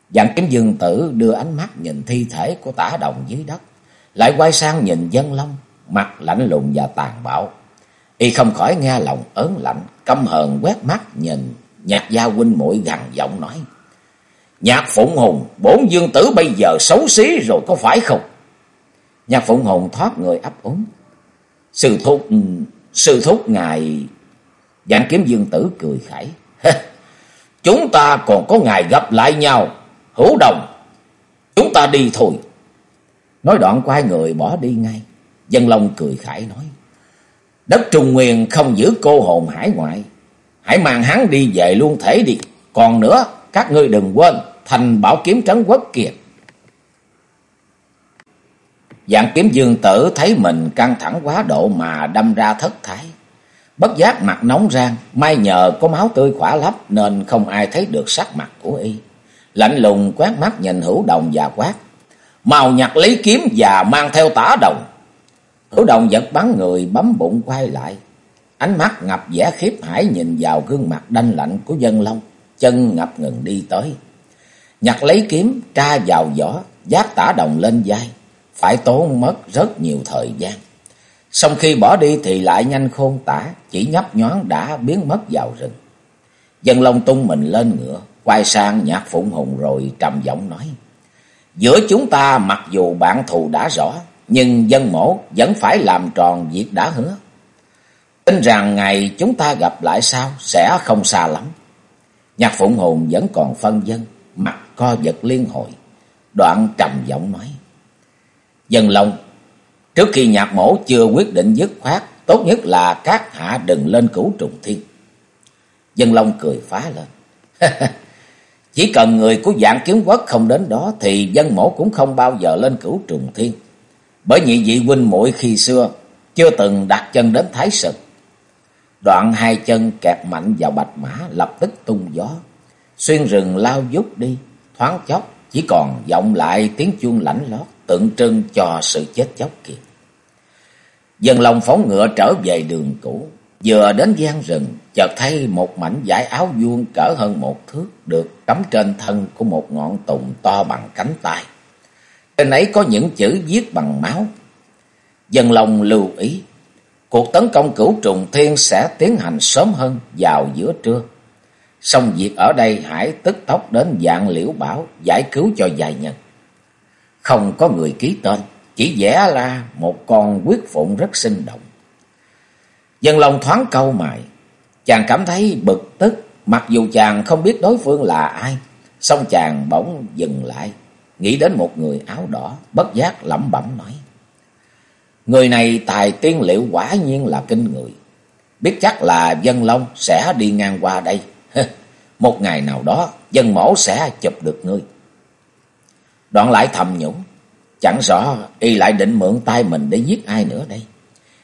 Dạng kiếm dương tử đưa ánh mắt nhìn thi thể của tả đồng dưới đất, lại quay sang nhìn dân long, mặt lạnh lùng và tàn bạo. Y không khỏi nghe lòng ớn lạnh, căm hờn quét mắt nhìn nhạc gia huynh muội gằn giọng nói. Nhạc Phụng Hùng, bổn dương tử bây giờ xấu xí rồi có phải không? Nhạc Phụng Hùng thoát người ấp úng. Sư thúc, ừ, sư thúc ngài... Dạng kiếm dương tử cười khẩy. Chúng ta còn có ngày gặp lại nhau. Hữu đồng, chúng ta đi thôi. Nói đoạn quay người bỏ đi ngay. Dân Long cười khải nói. Đất Trung Nguyên không giữ cô hồn hải ngoại. Hãy mang hắn đi về luôn thể đi. Còn nữa, các ngươi đừng quên thành bảo kiếm trấn quốc kìa. Dạng kiếm dương tử thấy mình căng thẳng quá độ mà đâm ra thất thái. Bất giác mặt nóng rang, may nhờ có máu tươi khỏa lấp nên không ai thấy được sắc mặt của y. Lạnh lùng quát mắt nhìn hữu đồng và quát. Màu nhặt lấy kiếm và mang theo tả đồng. Hữu đồng giật bắn người bấm bụng quay lại. Ánh mắt ngập vẻ khiếp hải nhìn vào gương mặt đanh lạnh của dân long. Chân ngập ngừng đi tới. Nhặt lấy kiếm tra vào vỏ. giáp tả đồng lên vai. Phải tốn mất rất nhiều thời gian. Sau khi bỏ đi thì lại nhanh khôn tả. Chỉ nhấp nhoáng đã biến mất vào rừng. Dân long tung mình lên ngựa quay sang nhạc phụng hùng rồi trầm giọng nói. Giữa chúng ta mặc dù bạn thù đã rõ, nhưng dân mổ vẫn phải làm tròn việc đã hứa. Tin rằng ngày chúng ta gặp lại sau sẽ không xa lắm. Nhạc phụng hồn vẫn còn phân dân, mặt co giật liên hồi. Đoạn trầm giọng nói. Dân long, trước khi nhạc mổ chưa quyết định dứt khoát, tốt nhất là các hạ đừng lên cửu trùng thiên. Dân long cười phá lên. (laughs) Chỉ cần người của dạng kiếm quốc không đến đó thì dân mổ cũng không bao giờ lên cửu trùng thiên. Bởi nhị vị huynh muội khi xưa chưa từng đặt chân đến Thái sực Đoạn hai chân kẹp mạnh vào bạch mã lập tức tung gió. Xuyên rừng lao dút đi, thoáng chốc chỉ còn vọng lại tiếng chuông lãnh lót tượng trưng cho sự chết chóc kia. Dân lòng phóng ngựa trở về đường cũ, Vừa đến gian rừng, chợt thấy một mảnh vải áo vuông cỡ hơn một thước được cắm trên thân của một ngọn tùng to bằng cánh tay. Trên ấy có những chữ viết bằng máu. Dân lòng lưu ý, cuộc tấn công cửu trùng thiên sẽ tiến hành sớm hơn vào giữa trưa. Xong việc ở đây hãy tức tốc đến dạng liễu bảo giải cứu cho dài nhân. Không có người ký tên, chỉ vẽ là một con quyết phụng rất sinh động. Dân lòng thoáng câu mày. Chàng cảm thấy bực tức. Mặc dù chàng không biết đối phương là ai. Xong chàng bỗng dừng lại. Nghĩ đến một người áo đỏ. Bất giác lẩm bẩm nói. Người này tài tiên liệu quả nhiên là kinh người. Biết chắc là dân long sẽ đi ngang qua đây. (laughs) Một ngày nào đó, dân mổ sẽ chụp được ngươi. Đoạn lại thầm nhũng. Chẳng rõ y lại định mượn tay mình để giết ai nữa đây.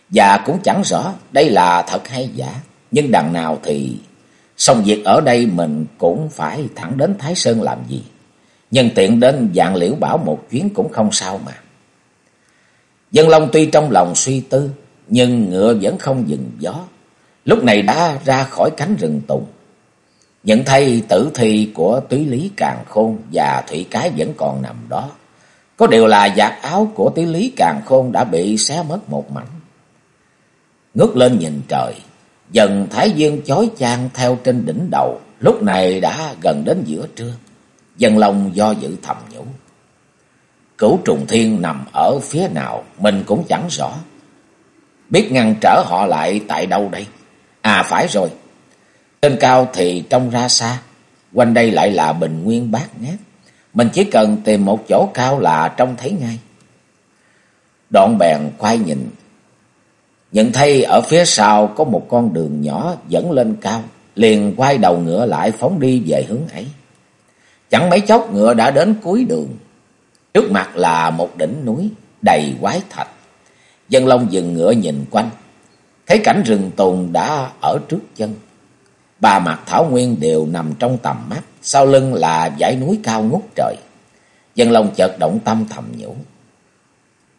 Và cũng chẳng rõ đây là thật hay giả. Nhưng đằng nào thì xong việc ở đây mình cũng phải thẳng đến Thái Sơn làm gì. Nhân tiện đến dạng liễu bảo một chuyến cũng không sao mà. Dân Long tuy trong lòng suy tư, nhưng ngựa vẫn không dừng gió. Lúc này đã ra khỏi cánh rừng tùng. Nhận thay tử thi của túy lý càng khôn và thủy cái vẫn còn nằm đó. Có điều là giặt áo của túy lý càng khôn đã bị xé mất một mảnh. Ngước lên nhìn trời, dần thái dương chói chang theo trên đỉnh đầu, lúc này đã gần đến giữa trưa. Dân lòng do dự thầm nhủ. Cửu trùng thiên nằm ở phía nào, mình cũng chẳng rõ. Biết ngăn trở họ lại tại đâu đây? À phải rồi, trên cao thì trông ra xa, quanh đây lại là bình nguyên bát ngát. Mình chỉ cần tìm một chỗ cao là trông thấy ngay. Đoạn bèn quay nhìn, nhận thấy ở phía sau có một con đường nhỏ dẫn lên cao, liền quay đầu ngựa lại phóng đi về hướng ấy. Chẳng mấy chốc ngựa đã đến cuối đường, trước mặt là một đỉnh núi đầy quái thạch. Dân Long dừng ngựa nhìn quanh, thấy cảnh rừng tùng đã ở trước chân. Ba mặt thảo nguyên đều nằm trong tầm mắt, sau lưng là dãy núi cao ngút trời. Dân Long chợt động tâm thầm nhủ.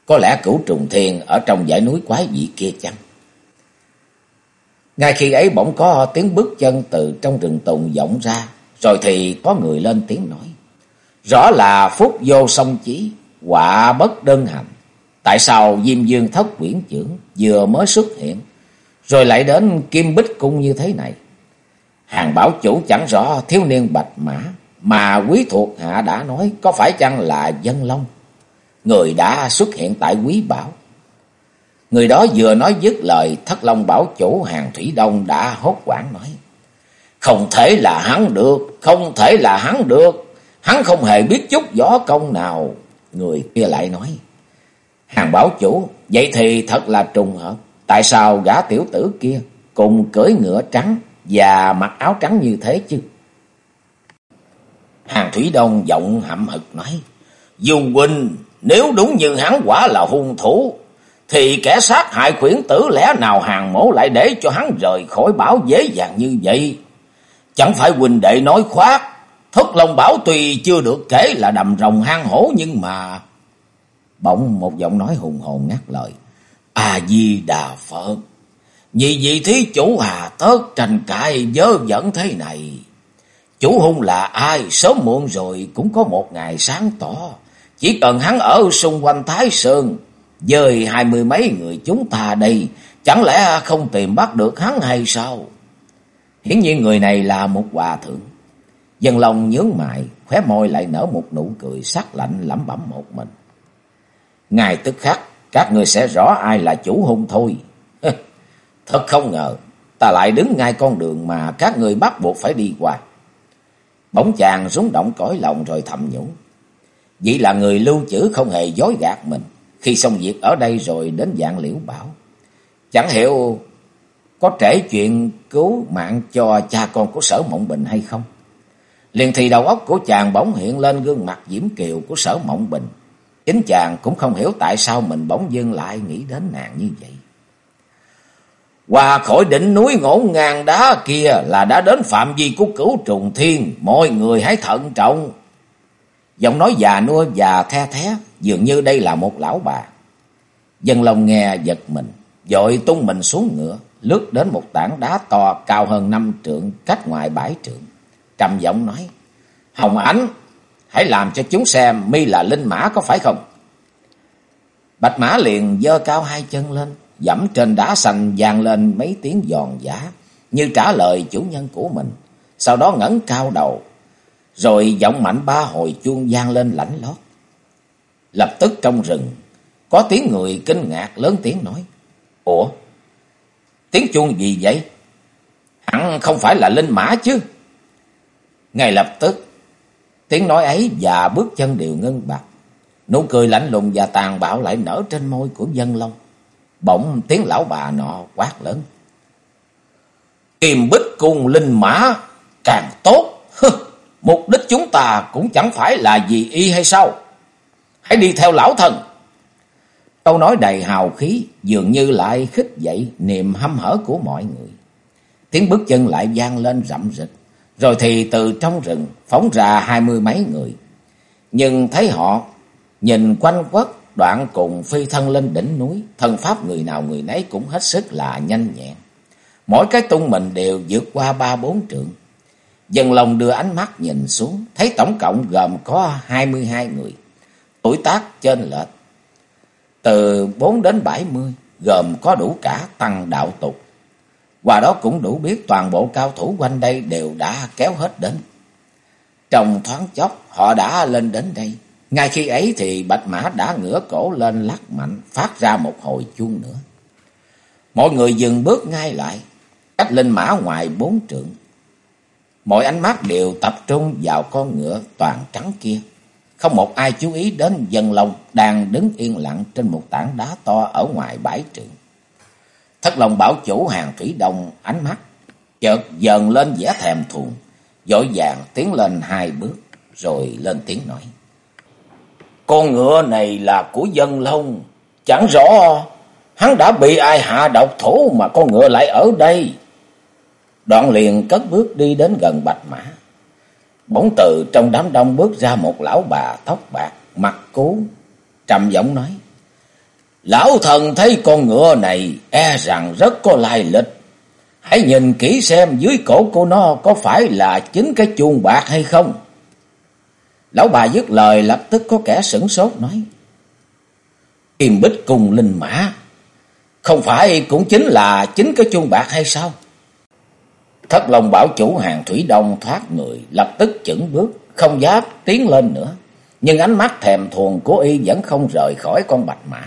Có lẽ cửu trùng thiên ở trong dãy núi quái dị kia chăng? Ngay khi ấy bỗng có tiếng bước chân từ trong rừng tùng vọng ra, rồi thì có người lên tiếng nói. Rõ là phúc vô song chí, quả bất đơn hành. Tại sao Diêm Dương thất quyển trưởng vừa mới xuất hiện, rồi lại đến Kim Bích Cung như thế này? Hàng bảo chủ chẳng rõ thiếu niên bạch mã, mà quý thuộc hạ đã nói có phải chăng là dân long, người đã xuất hiện tại quý bảo. Người đó vừa nói dứt lời, thất long bảo chủ hàng thủy đông đã hốt quảng nói. Không thể là hắn được, không thể là hắn được, hắn không hề biết chút võ công nào. Người kia lại nói. Hàng bảo chủ, vậy thì thật là trùng hợp. Tại sao gã tiểu tử kia cùng cưỡi ngựa trắng và mặc áo trắng như thế chứ? Hàng Thủy Đông giọng hậm hực nói, Dù huynh, nếu đúng như hắn quả là hung thủ, thì kẻ sát hại quyển tử lẽ nào hàng mổ lại để cho hắn rời khỏi bảo dễ dàng như vậy? Chẳng phải huynh đệ nói khoác, thất long bảo tuy chưa được kể là đầm rồng hang hổ nhưng mà... Bỗng một giọng nói hùng hồn ngắt lời, A-di-đà Phật. Vì vị thí chủ hà tớt tranh cãi dơ dẫn thế này. Chủ hung là ai, sớm muộn rồi cũng có một ngày sáng tỏ. Chỉ cần hắn ở xung quanh Thái Sơn, dời hai mươi mấy người chúng ta đây, chẳng lẽ không tìm bắt được hắn hay sao? Hiển nhiên người này là một hòa thượng. Dân lòng nhướng mại, khóe môi lại nở một nụ cười sắc lạnh lẩm bẩm một mình. ngài tức khắc, các người sẽ rõ ai là chủ hung thôi. (laughs) Thật không ngờ, ta lại đứng ngay con đường mà các người bắt buộc phải đi qua. Bỗng chàng rúng động cõi lòng rồi thầm nhủ. Vậy là người lưu trữ không hề dối gạt mình. Khi xong việc ở đây rồi đến dạng liễu bảo. Chẳng hiểu có trễ chuyện cứu mạng cho cha con của sở mộng bình hay không. Liền thì đầu óc của chàng bỗng hiện lên gương mặt diễm kiều của sở mộng bình. Chính chàng cũng không hiểu tại sao mình bỗng dưng lại nghĩ đến nàng như vậy. Qua khỏi đỉnh núi ngổn ngang đá kia là đã đến phạm vi của cửu trùng thiên, mọi người hãy thận trọng. Giọng nói già nua già the thé, dường như đây là một lão bà. Dân lòng nghe giật mình, dội tung mình xuống ngựa, lướt đến một tảng đá to cao hơn năm trượng, cách ngoài bãi trượng. Trầm giọng nói, Hồng Ánh, hãy làm cho chúng xem mi là linh mã có phải không? Bạch mã liền dơ cao hai chân lên, dẫm trên đá xanh vang lên mấy tiếng giòn giả, như trả lời chủ nhân của mình. Sau đó ngẩng cao đầu, rồi giọng mạnh ba hồi chuông vang lên lãnh lót. Lập tức trong rừng, có tiếng người kinh ngạc lớn tiếng nói, Ủa? Tiếng chuông gì vậy? Hẳn không phải là linh mã chứ? Ngay lập tức, tiếng nói ấy và bước chân đều ngưng bặt. Nụ cười lạnh lùng và tàn bạo lại nở trên môi của dân long. Bỗng tiếng lão bà nọ quát lớn. Kim bích cung linh mã càng tốt. Mục đích chúng ta cũng chẳng phải là gì y hay sao? Hãy đi theo lão thần. Câu nói đầy hào khí dường như lại khích dậy niềm hâm hở của mọi người. Tiếng bước chân lại vang lên rậm rịch. Rồi thì từ trong rừng phóng ra hai mươi mấy người. Nhưng thấy họ, nhìn quanh quất, đoạn cùng phi thân lên đỉnh núi. Thân pháp người nào người nấy cũng hết sức là nhanh nhẹn. Mỗi cái tung mình đều vượt qua ba bốn trượng. Dân lòng đưa ánh mắt nhìn xuống. Thấy tổng cộng gồm có hai mươi hai người. Tuổi tác trên lệch. Từ bốn đến bảy mươi, gồm có đủ cả tăng đạo tục qua đó cũng đủ biết toàn bộ cao thủ quanh đây đều đã kéo hết đến. Trong thoáng chốc họ đã lên đến đây. Ngay khi ấy thì bạch mã đã ngửa cổ lên lắc mạnh phát ra một hồi chuông nữa. Mọi người dừng bước ngay lại, cách lên mã ngoài bốn trượng. Mọi ánh mắt đều tập trung vào con ngựa toàn trắng kia. Không một ai chú ý đến dân lòng đang đứng yên lặng trên một tảng đá to ở ngoài bãi trượng. Thất lòng bảo chủ hàng thủy đông ánh mắt, chợt dần lên vẻ thèm thuồng, dội vàng tiến lên hai bước, rồi lên tiếng nói. Con ngựa này là của dân Long, chẳng rõ hắn đã bị ai hạ độc thủ mà con ngựa lại ở đây. Đoạn liền cất bước đi đến gần bạch mã. Bỗng từ trong đám đông bước ra một lão bà tóc bạc, mặt cú, trầm giọng nói. Lão thần thấy con ngựa này e rằng rất có lai lịch. Hãy nhìn kỹ xem dưới cổ của nó có phải là chính cái chuông bạc hay không. Lão bà dứt lời lập tức có kẻ sửng sốt nói. Kim bích cùng linh mã. Không phải cũng chính là chính cái chuông bạc hay sao? Thất lòng bảo chủ hàng thủy đông thoát người, lập tức chững bước, không dám tiến lên nữa. Nhưng ánh mắt thèm thuồng của y vẫn không rời khỏi con bạch mã.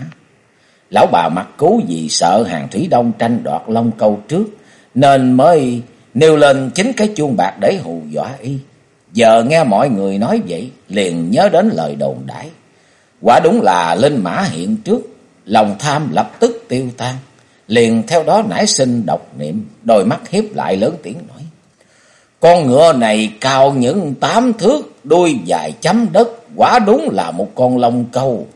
Lão bà mặt cứu vì sợ hàng thủy đông tranh đoạt long câu trước, nên mới nêu lên chính cái chuông bạc để hù dọa y. Giờ nghe mọi người nói vậy, liền nhớ đến lời đồn đãi. Quả đúng là lên mã hiện trước, lòng tham lập tức tiêu tan. Liền theo đó nảy sinh độc niệm, đôi mắt hiếp lại lớn tiếng nói. Con ngựa này cao những tám thước, đuôi dài chấm đất, quả đúng là một con long câu.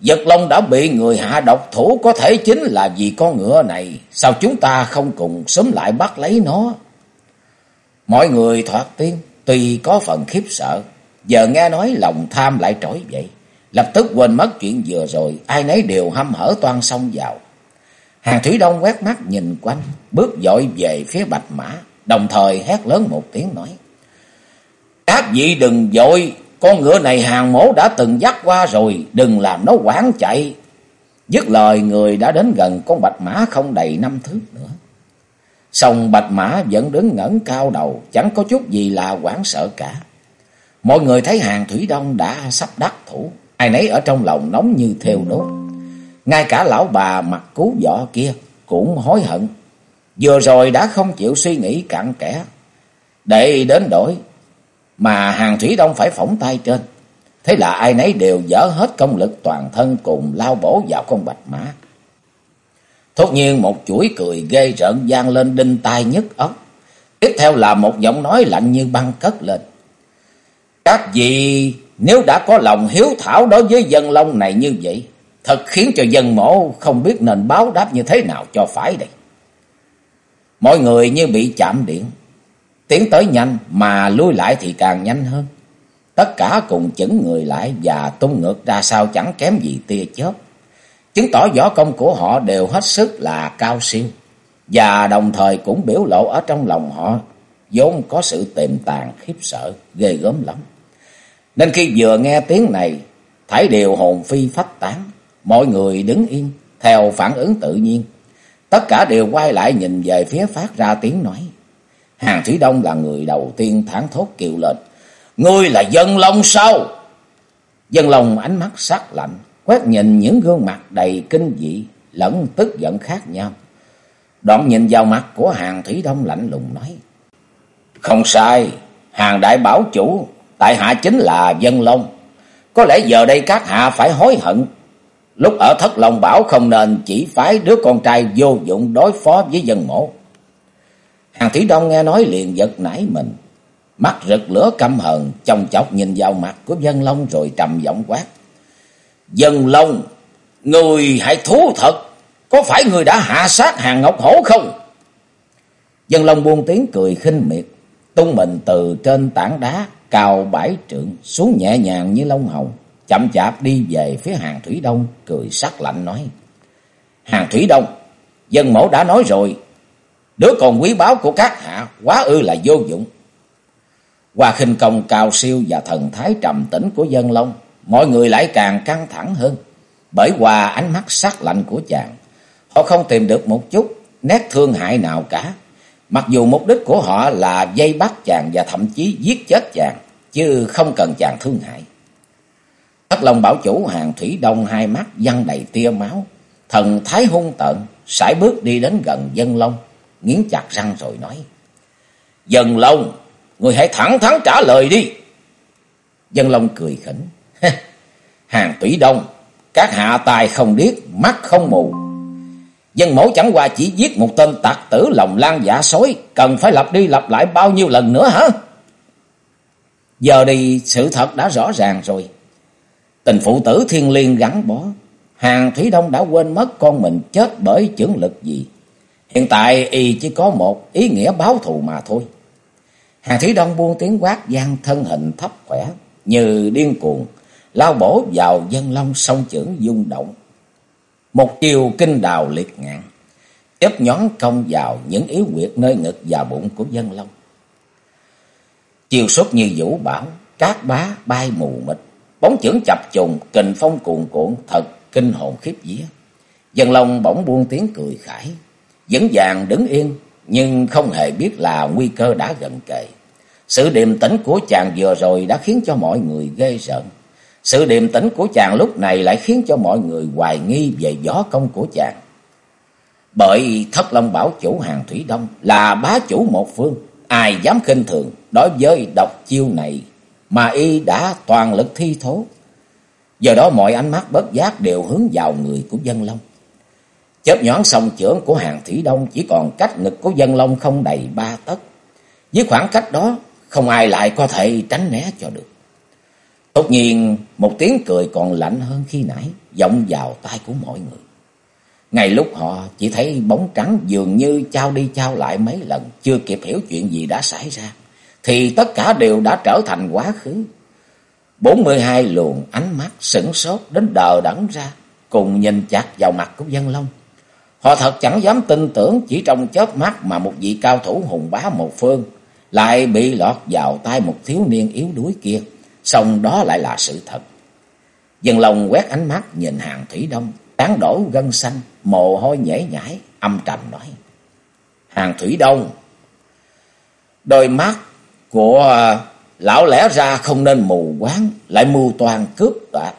Giật Long đã bị người hạ độc thủ có thể chính là vì con ngựa này. Sao chúng ta không cùng sớm lại bắt lấy nó? Mọi người thoát tiếng, tuy có phần khiếp sợ, giờ nghe nói lòng tham lại trỗi dậy. Lập tức quên mất chuyện vừa rồi, ai nấy đều hâm hở toan xông vào. Hàng Thủy Đông quét mắt nhìn quanh, bước dội về phía bạch mã, đồng thời hét lớn một tiếng nói. Các vị đừng dội, con ngựa này hàng mổ đã từng dắt qua rồi, đừng làm nó quảng chạy. Dứt lời người đã đến gần con bạch mã không đầy năm thước nữa. Sông bạch mã vẫn đứng ngẩng cao đầu, chẳng có chút gì là quảng sợ cả. Mọi người thấy hàng thủy đông đã sắp đắc thủ, ai nấy ở trong lòng nóng như theo đốt. Ngay cả lão bà mặt cứu võ kia cũng hối hận. Vừa rồi đã không chịu suy nghĩ cặn kẽ. Để đến đổi mà hàng thủy đông phải phỏng tay trên. Thế là ai nấy đều dở hết công lực toàn thân cùng lao bổ vào con bạch mã. Thốt nhiên một chuỗi cười ghê rợn gian lên đinh tai nhức óc. Tiếp theo là một giọng nói lạnh như băng cất lên. Các vị nếu đã có lòng hiếu thảo đối với dân long này như vậy, thật khiến cho dân mổ không biết nên báo đáp như thế nào cho phải đây. Mọi người như bị chạm điện, Tiến tới nhanh mà lui lại thì càng nhanh hơn. Tất cả cùng chững người lại và tung ngược ra sao chẳng kém gì tia chớp. Chứng tỏ võ công của họ đều hết sức là cao siêu. Và đồng thời cũng biểu lộ ở trong lòng họ vốn có sự tiềm tàng khiếp sợ, ghê gớm lắm. Nên khi vừa nghe tiếng này, thải đều hồn phi phách tán, mọi người đứng yên, theo phản ứng tự nhiên. Tất cả đều quay lại nhìn về phía phát ra tiếng nói. Hàng Thủy Đông là người đầu tiên thẳng thốt kêu lên. Ngươi là dân long sao? Dân long ánh mắt sắc lạnh, quét nhìn những gương mặt đầy kinh dị, lẫn tức giận khác nhau. Đoạn nhìn vào mặt của hàng Thủy Đông lạnh lùng nói. Không sai, hàng đại bảo chủ, tại hạ chính là dân long. Có lẽ giờ đây các hạ phải hối hận. Lúc ở thất long bảo không nên chỉ phái đứa con trai vô dụng đối phó với dân mộ. Hàng Thủy Đông nghe nói liền giật nảy mình. Mắt rực lửa căm hờn, chồng chọc nhìn vào mặt của dân long rồi trầm giọng quát. Dân long, người hãy thú thật, có phải người đã hạ sát hàng Ngọc Hổ không? Dân long buông tiếng cười khinh miệt, tung mình từ trên tảng đá cao bãi trượng xuống nhẹ nhàng như lông hồng, chậm chạp đi về phía hàng Thủy Đông, cười sắc lạnh nói. Hàng Thủy Đông, dân mẫu đã nói rồi, đứa con quý báu của các hạ quá ư là vô dụng. Qua khinh công cao siêu và thần thái trầm tĩnh của dân long, mọi người lại càng căng thẳng hơn. Bởi qua ánh mắt sắc lạnh của chàng, họ không tìm được một chút nét thương hại nào cả. Mặc dù mục đích của họ là dây bắt chàng và thậm chí giết chết chàng, chứ không cần chàng thương hại. Thất Long bảo chủ hàng thủy đông hai mắt văng đầy tia máu, thần thái hung tợn, sải bước đi đến gần dân long, nghiến chặt răng rồi nói. Dân long, người hãy thẳng thắn trả lời đi. Dân long cười khỉnh. (laughs) Hàng thủy đông, các hạ tài không điếc, mắt không mù. Dân mẫu chẳng qua chỉ giết một tên tặc tử lòng lan giả sói, cần phải lặp đi lặp lại bao nhiêu lần nữa hả? Giờ đi sự thật đã rõ ràng rồi. Tình phụ tử thiên liên gắn bó. Hàng Thủy Đông đã quên mất con mình chết bởi chưởng lực gì. Hiện tại y chỉ có một ý nghĩa báo thù mà thôi. Hàng Thủy Đông buông tiếng quát gian thân hình thấp khỏe như điên cuồng, lao bổ vào dân long sông trưởng dung động. Một chiều kinh đào liệt ngạn, ép nhón công vào những yếu quyệt nơi ngực và bụng của dân long. Chiều xuất như vũ bão, cát bá bay mù mịt, bóng chưởng chập trùng, kình phong cuồn cuộn, thật kinh hồn khiếp vía. Dân long bỗng buông tiếng cười khải, vẫn vàng đứng yên, nhưng không hề biết là nguy cơ đã gần kề. Sự điềm tĩnh của chàng vừa rồi đã khiến cho mọi người ghê sợ. Sự điềm tĩnh của chàng lúc này lại khiến cho mọi người hoài nghi về gió công của chàng. Bởi Thất Long Bảo chủ hàng Thủy Đông là bá chủ một phương, ai dám khinh thường đối với độc chiêu này mà y đã toàn lực thi thố. Giờ đó mọi ánh mắt bất giác đều hướng vào người của dân long. Chớp nhón song trưởng của hàng thủy đông chỉ còn cách ngực của dân long không đầy ba tấc. Với khoảng cách đó, không ai lại có thể tránh né cho được. Tất nhiên, một tiếng cười còn lạnh hơn khi nãy, vọng vào tai của mọi người. Ngay lúc họ chỉ thấy bóng trắng dường như trao đi trao lại mấy lần, chưa kịp hiểu chuyện gì đã xảy ra, thì tất cả đều đã trở thành quá khứ. bốn mươi hai luồng ánh mắt sửng sốt đến đờ đẫn ra, cùng nhìn chặt vào mặt của dân long. Họ thật chẳng dám tin tưởng chỉ trong chớp mắt mà một vị cao thủ hùng bá một phương lại bị lọt vào tay một thiếu niên yếu đuối kia, xong đó lại là sự thật. Dân lòng quét ánh mắt nhìn hàng thủy đông, tán đổ gân xanh, mồ hôi nhễ nhãi, âm trầm nói. Hàng thủy đông, đôi mắt của lão lẽ ra không nên mù quáng, lại mưu toàn cướp đoạt,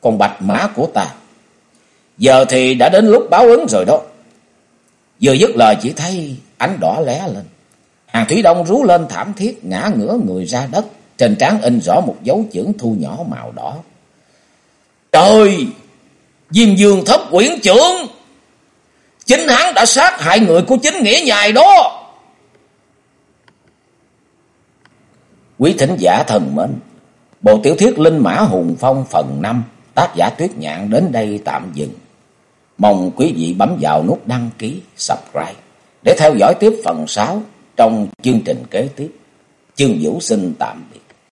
còn bạch mã của ta Giờ thì đã đến lúc báo ứng rồi đó. Vừa dứt lời chỉ thấy ánh đỏ lé lên. Hàng Thủy Đông rú lên thảm thiết, ngã ngửa người ra đất. Trên trán in rõ một dấu chữ thu nhỏ màu đỏ. Trời! Diêm dương thất quyển trưởng! Chính hắn đã sát hại người của chính nghĩa nhài đó! Quý thính giả thần mến! Bộ tiểu thuyết Linh Mã Hùng Phong phần 5 tác giả Tuyết Nhạn đến đây tạm dừng. Mong quý vị bấm vào nút đăng ký, subscribe để theo dõi tiếp phần 6 trong chương trình kế tiếp. Chương Vũ xin tạm biệt.